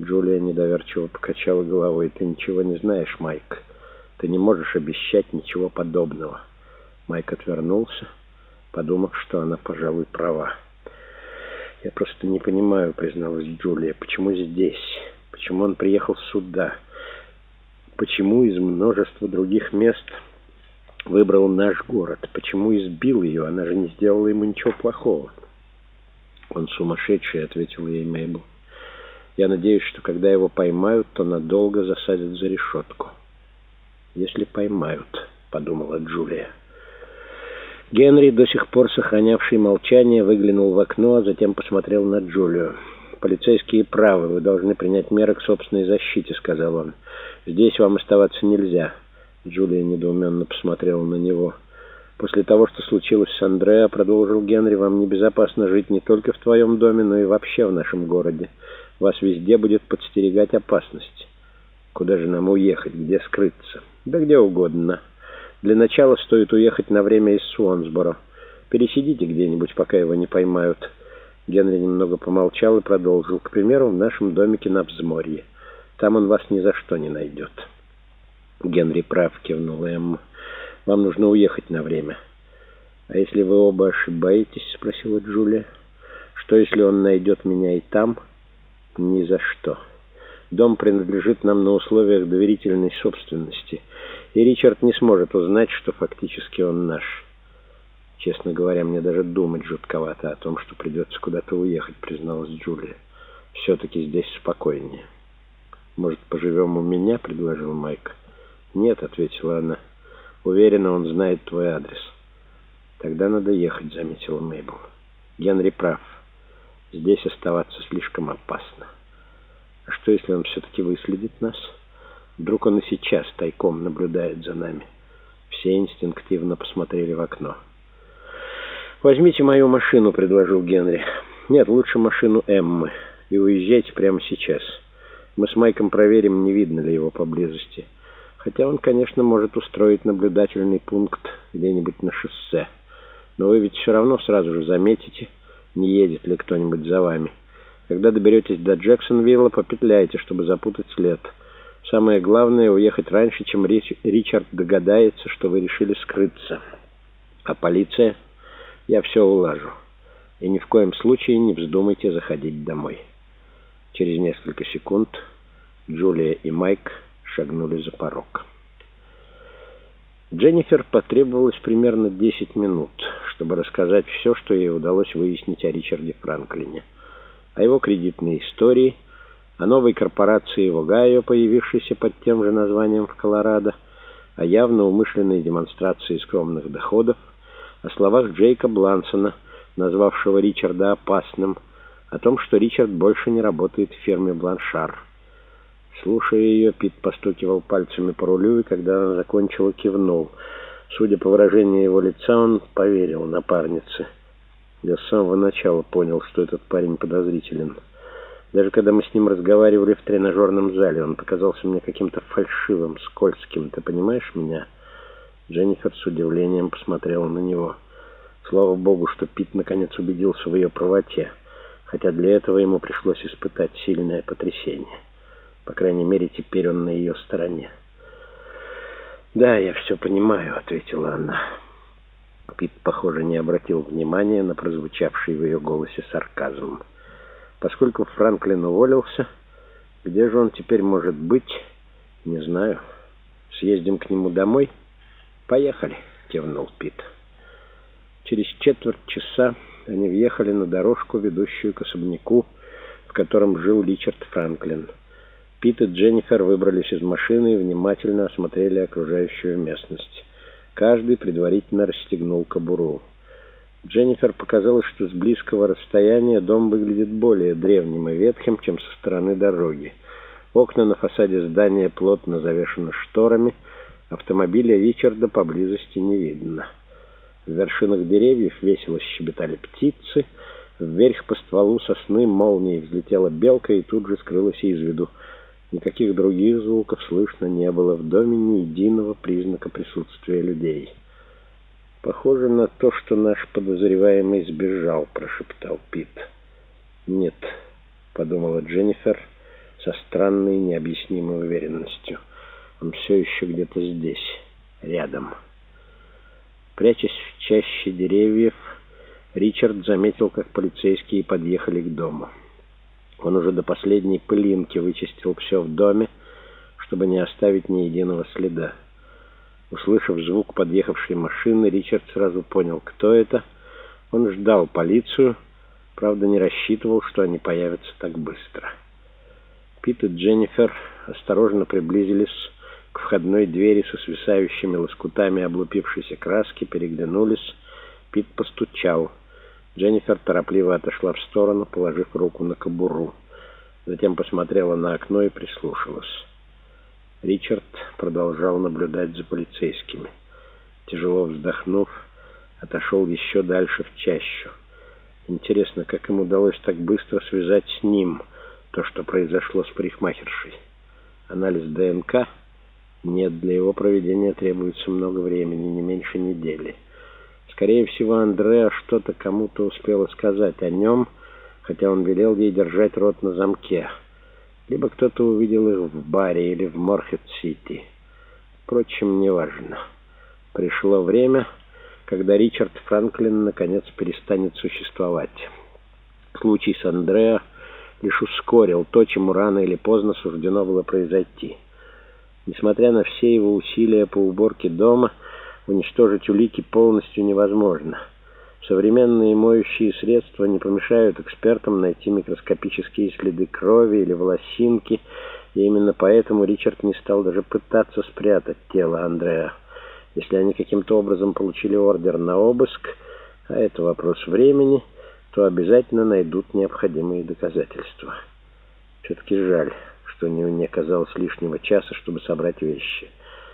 Джулия недоверчиво покачала головой. «Ты ничего не знаешь, Майк. Ты не можешь обещать ничего подобного». Майк отвернулся, подумав, что она, пожалуй, права. «Я просто не понимаю», — призналась Джулия, — «почему здесь? Почему он приехал сюда? Почему из множества других мест выбрал наш город? Почему избил ее? Она же не сделала ему ничего плохого». «Он сумасшедший», — ответила ей Мейбл. Я надеюсь, что когда его поймают, то надолго засадят за решетку. «Если поймают», — подумала Джулия. Генри, до сих пор сохранявший молчание, выглянул в окно, а затем посмотрел на Джулию. «Полицейские правы, вы должны принять меры к собственной защите», — сказал он. «Здесь вам оставаться нельзя». Джулия недоуменно посмотрела на него. «После того, что случилось с Андреа, — продолжил Генри, — вам небезопасно жить не только в твоем доме, но и вообще в нашем городе. Вас везде будет подстерегать опасность. Куда же нам уехать? Где скрыться? Да где угодно. Для начала стоит уехать на время из Суонсборо. Пересидите где-нибудь, пока его не поймают. Генри немного помолчал и продолжил. К примеру, в нашем домике на взморье. Там он вас ни за что не найдет. Генри прав, кивнула Эмма. Вам нужно уехать на время. А если вы оба ошибаетесь, спросила Джулия. Что, если он найдет меня и там... Ни за что. Дом принадлежит нам на условиях доверительной собственности, и Ричард не сможет узнать, что фактически он наш. Честно говоря, мне даже думать жутковато о том, что придется куда-то уехать, призналась Джулия. Все-таки здесь спокойнее. «Может, поживем у меня?» — предложил Майк. «Нет», — ответила она. «Уверена, он знает твой адрес». «Тогда надо ехать», — заметила Мейбл. «Генри прав». Здесь оставаться слишком опасно. А что, если он все-таки выследит нас? Вдруг он и сейчас тайком наблюдает за нами. Все инстинктивно посмотрели в окно. «Возьмите мою машину», — предложил Генри. «Нет, лучше машину Эммы. И уезжайте прямо сейчас. Мы с Майком проверим, не видно ли его поблизости. Хотя он, конечно, может устроить наблюдательный пункт где-нибудь на шоссе. Но вы ведь все равно сразу же заметите, не едет ли кто-нибудь за вами. Когда доберетесь до Джексонвилла, попетляйте, чтобы запутать след. Самое главное — уехать раньше, чем Ричард догадается, что вы решили скрыться. А полиция? Я все улажу. И ни в коем случае не вздумайте заходить домой. Через несколько секунд Джулия и Майк шагнули за порог. Дженнифер потребовалось примерно 10 минут, чтобы рассказать все, что ей удалось выяснить о Ричарде Франклине. О его кредитной истории, о новой корпорации в Огайо, появившейся под тем же названием в Колорадо, о явно умышленной демонстрации скромных доходов, о словах Джейка Блансона, назвавшего Ричарда опасным, о том, что Ричард больше не работает в фирме «Бланшар». Слушая ее, Пит постукивал пальцами по рулю, и когда она закончила, кивнул. Судя по выражению его лица, он поверил напарнице. Я с самого начала понял, что этот парень подозрителен. Даже когда мы с ним разговаривали в тренажерном зале, он показался мне каким-то фальшивым, скользким. Ты понимаешь меня? Дженнифер с удивлением посмотрела на него. Слава богу, что Пит наконец убедился в ее правоте, хотя для этого ему пришлось испытать сильное потрясение. По крайней мере, теперь он на ее стороне. «Да, я все понимаю», — ответила она. Пит, похоже, не обратил внимания на прозвучавший в ее голосе сарказм. Поскольку Франклин уволился, где же он теперь может быть, не знаю. Съездим к нему домой? Поехали, кивнул Пит. Через четверть часа они въехали на дорожку, ведущую к особняку, в котором жил Ричард Франклин. Пит и Дженнифер выбрались из машины и внимательно осмотрели окружающую местность. Каждый предварительно расстегнул кобуру. Дженнифер показалось, что с близкого расстояния дом выглядит более древним и ветхим, чем со стороны дороги. Окна на фасаде здания плотно завешаны шторами, автомобиля Ричарда поблизости не видно. В вершинах деревьев весело щебетали птицы, вверх по стволу сосны молнией взлетела белка и тут же скрылась из виду. Никаких других звуков слышно не было. В доме ни единого признака присутствия людей. «Похоже на то, что наш подозреваемый сбежал», — прошептал Пит. «Нет», — подумала Дженнифер, со странной необъяснимой уверенностью. Он все еще где-то здесь, рядом. Прячась в чаще деревьев, Ричард заметил, как полицейские подъехали к дому. Он уже до последней пылинки вычистил все в доме, чтобы не оставить ни единого следа. Услышав звук подъехавшей машины, Ричард сразу понял, кто это. Он ждал полицию, правда не рассчитывал, что они появятся так быстро. Пит и Дженнифер осторожно приблизились к входной двери со свисающими лоскутами облупившейся краски, переглянулись. Пит постучал. Дженнифер торопливо отошла в сторону, положив руку на кобуру. Затем посмотрела на окно и прислушалась. Ричард продолжал наблюдать за полицейскими. Тяжело вздохнув, отошел еще дальше в чащу. Интересно, как им удалось так быстро связать с ним то, что произошло с парикмахершей. Анализ ДНК? Нет, для его проведения требуется много времени, не меньше недели. Скорее всего, Андреа что-то кому-то успела сказать о нем, хотя он велел ей держать рот на замке. Либо кто-то увидел их в баре или в Морхет-Сити. Впрочем, неважно. Пришло время, когда Ричард Франклин наконец перестанет существовать. Случай с Андреа лишь ускорил то, чему рано или поздно суждено было произойти. Несмотря на все его усилия по уборке дома, уничтожить улики полностью невозможно. Современные моющие средства не помешают экспертам найти микроскопические следы крови или волосинки, и именно поэтому Ричард не стал даже пытаться спрятать тело Андреа. Если они каким-то образом получили ордер на обыск, а это вопрос времени, то обязательно найдут необходимые доказательства. Все-таки жаль, что не оказалось лишнего часа, чтобы собрать вещи.